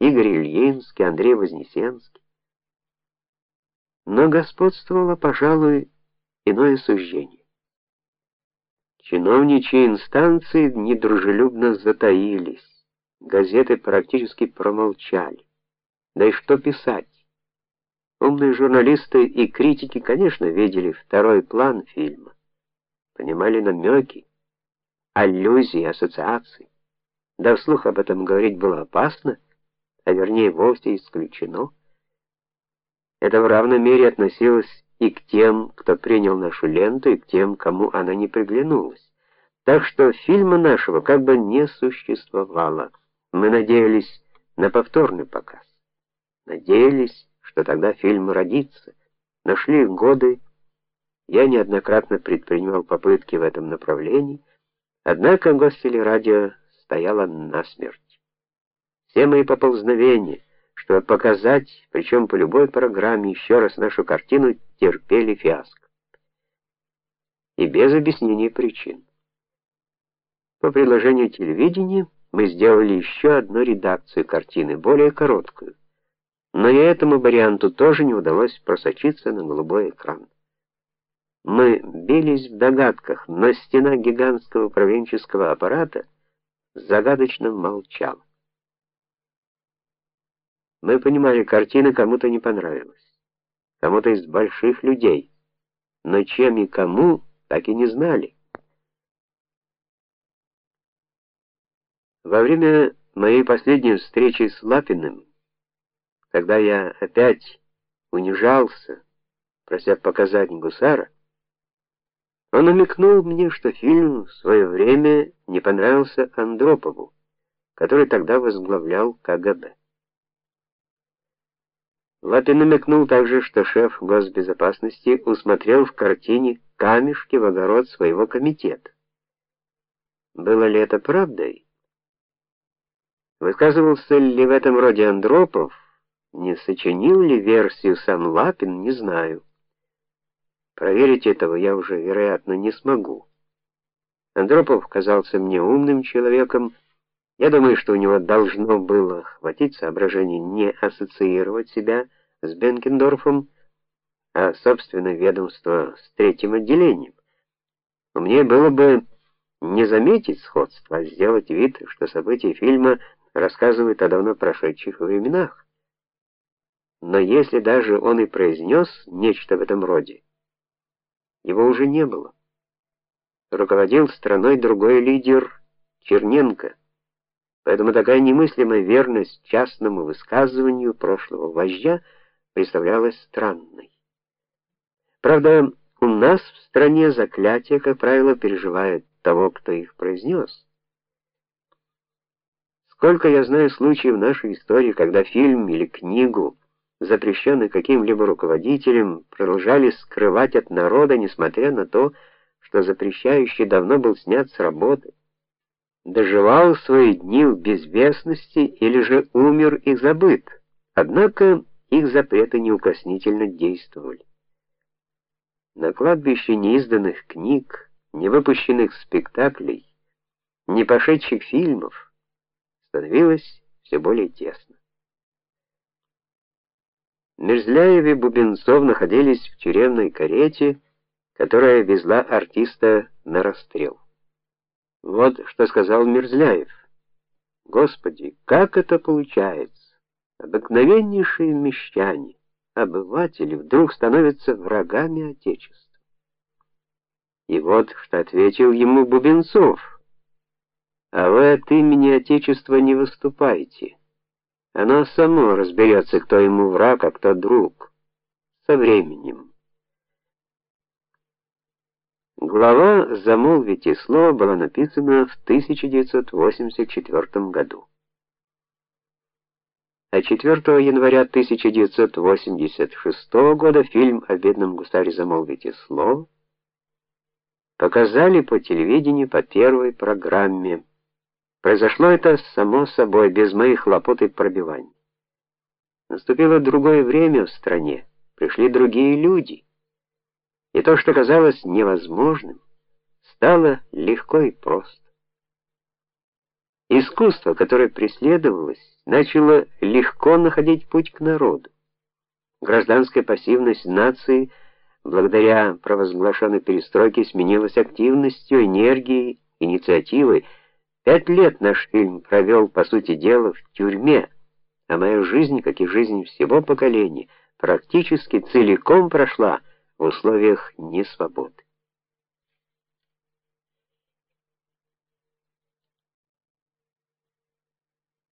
Игорь Ильинский, Андрей Вознесенский. Но господствовало, пожалуй, иное суждение. Чиновничьи инстанции недружелюбно затаились. Газеты практически промолчали. Да и что писать? Умные журналисты и критики, конечно, видели второй план фильма. Понимали намеки, аллюзии, ассоциации. Да вслух об этом говорить было опасно, а вернее вовсе исключено. Это в равной мере относилось и к тем, кто принял нашу ленту, и к тем, кому она не приглянулась. Так что фильма нашего как бы не существовало. Мы надеялись на повторный показ. Надеялись, что тогда фильм родится. Нашли годы. Я неоднократно предпринимал попытки в этом направлении, однако гостелерадио стояло насмерть. Все мои поползновения, чтобы показать, причем по любой программе еще раз нашу картину, терпели фиаско. И без объяснения причин. По предложению телевидения мы сделали еще одну редакцию картины, более короткую. Но и этому варианту тоже не удалось просочиться на голубой экран. Мы бились в догадках, но стена гигантского управленческого аппарата загадочно молчала. Мы понимали, картина кому-то не понравилась. Кому-то из больших людей. Но чем и кому, так и не знали. Во время моей последней встречи с Лапиным, когда я опять унижался, прося показать гусара, он намекнул мне, что фильм в свое время не понравился Андропову, который тогда возглавлял КГБ. Лапин намекнул также, что шеф госбезопасности усмотрел в картине камешки в огород своего комитета. Было ли это правдой? Высказывался ли в этом роде Андропов, не сочинил ли версию сам Лапин, не знаю. Проверить этого я уже, вероятно, не смогу. Андропов казался мне умным человеком. Я думаю, что у него должно было хватить соображений не ассоциировать себя с Бенкендорфом, а собственно ведомство с третьим отделением. Мне было бы не заметить сходства, а сделать вид, что события фильма рассказывает о давно прошедших временах. Но если даже он и произнес нечто в этом роде, его уже не было. Руководил страной другой лидер Черненко. Поэтому такая немыслимая верность частному высказыванию прошлого вождя представлялась странной. Правда, у нас в стране заклятия, как правило, переживают того, кто их произнес. Сколько я знаю случаев в нашей истории, когда фильм или книгу, запрещенный каким-либо руководителем, продолжали скрывать от народа, несмотря на то, что запрещающий давно был снят с работы, доживал свои дни в безвестности или же умер и забыт. Однако их запреты неукоснительно действовали. На кладбище неизданных книг, невыпущенных спектаклей, не пошедших фильмов становилось все более тесно. Мерзляев и Бубенцов находились в тюремной карете, которая везла артиста на расстрел. Вот что сказал Мерзляев. Господи, как это получается? Обыкновеннейшие мещане, обыватели вдруг становятся врагами отечества. И вот что ответил ему Бубенцов. А вы от имени Отечества не выступайте. Оно само разберется, кто ему враг, а кто друг. Со временем. Глава «Замолвите слово» была написана в 1984 году. А 4 января 1986 года фильм о бедном гусаре «Замолвите слово» показали по телевидению по первой программе Произошло это само собой, без моих хлопот и пробиваний. Наступило другое время в стране, пришли другие люди. И то, что казалось невозможным, стало легко и просто. Искусство, которое преследовалось, начало легко находить путь к народу. Гражданская пассивность нации благодаря провозглашенной перестройке сменилась активностью, энергией, инициативой. Пять лет наш фильм провел, по сути дела, в тюрьме, а моя жизнь, как и жизнь всего поколения, практически целиком прошла в условиях несвободы.